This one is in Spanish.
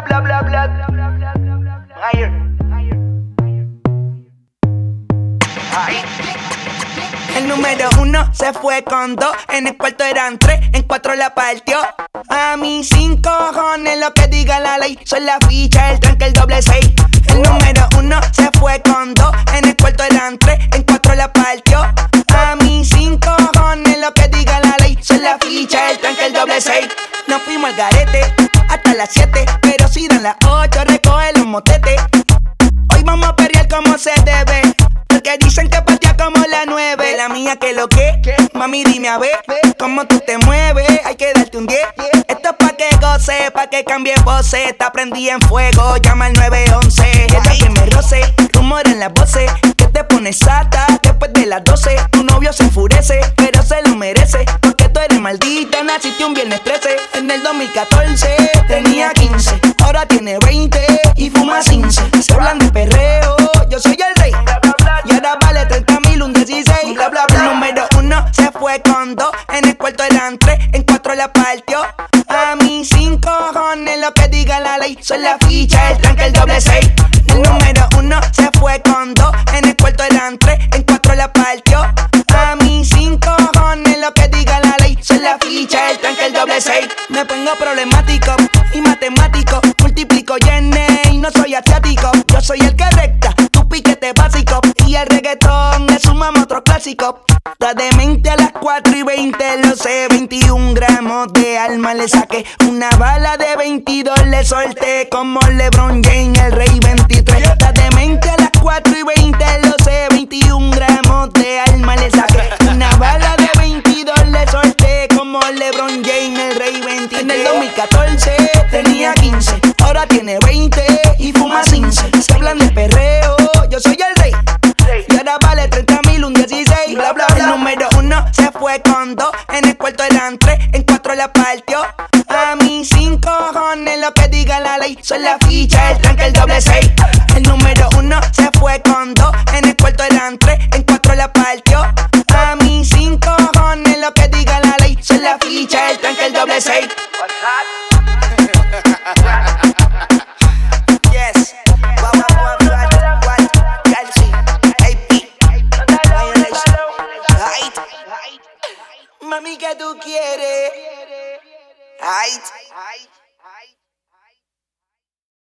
bla bla bla bla. El número uno se fue con dos, en el cuarto eran tres, en cuatro la partió. A mí cinco cojones lo que diga la ley, son la ficha, el tranque, el doble seis. El número uno se fue con dos, en el cuarto eran tres, en cuatro la partió. A mí cinco cojones lo que diga la ley, son la ficha, el tranque, el doble seis. Nos fuimos al garete hasta las siete, Porque dicen que patea como la nueve. La mía que lo que, mami dime a ver cómo tú te mueves. Hay que darte un 10. Esto es pa' que goce, pa' que cambie voces. Está prendí en fuego, llama al 911. Ella que me roce, rumor en las voces. Que te pones sata después de las 12. Tu novio se enfurece, pero se lo merece. Porque tú eres maldita, naciste un viernes 13. En el 2014 tenía 15, ahora tiene 20 y fuma 15. Se hablan de perreo, En el cuarto eran tres, en cuatro la partió. A mí cinco cojones lo que diga la ley. Son la ficha, el tranque, el doble seis. El número uno se fue con dos. En el cuarto eran tres, en cuatro la partió. A mí cinco cojones lo que diga la ley. Son la ficha, el tranque, el doble seis. Me pongo problemático y matemático. Multiplico y y no soy asiático. Yo soy el que recta, tu piquete básico. Y el reggaetón le sumamos otro clásico. Está demente a las 4 y 20, lo sé. 21 gramos de alma le saqué. Una bala de 22 le solté. Como LeBron James, el rey 23. Está demente a las 4 y 20, lo sé. 21 gramos de alma le saqué. Una bala de 22 le solté. Como LeBron James, el rey 23. En el 2014 En el cuarto eran tres, en cuatro la partió. A mí cinco cojones lo que diga la ley. Son la ficha, el tranque, el doble seis. El número uno se fue con dos. que tú quieres. Ay, ay.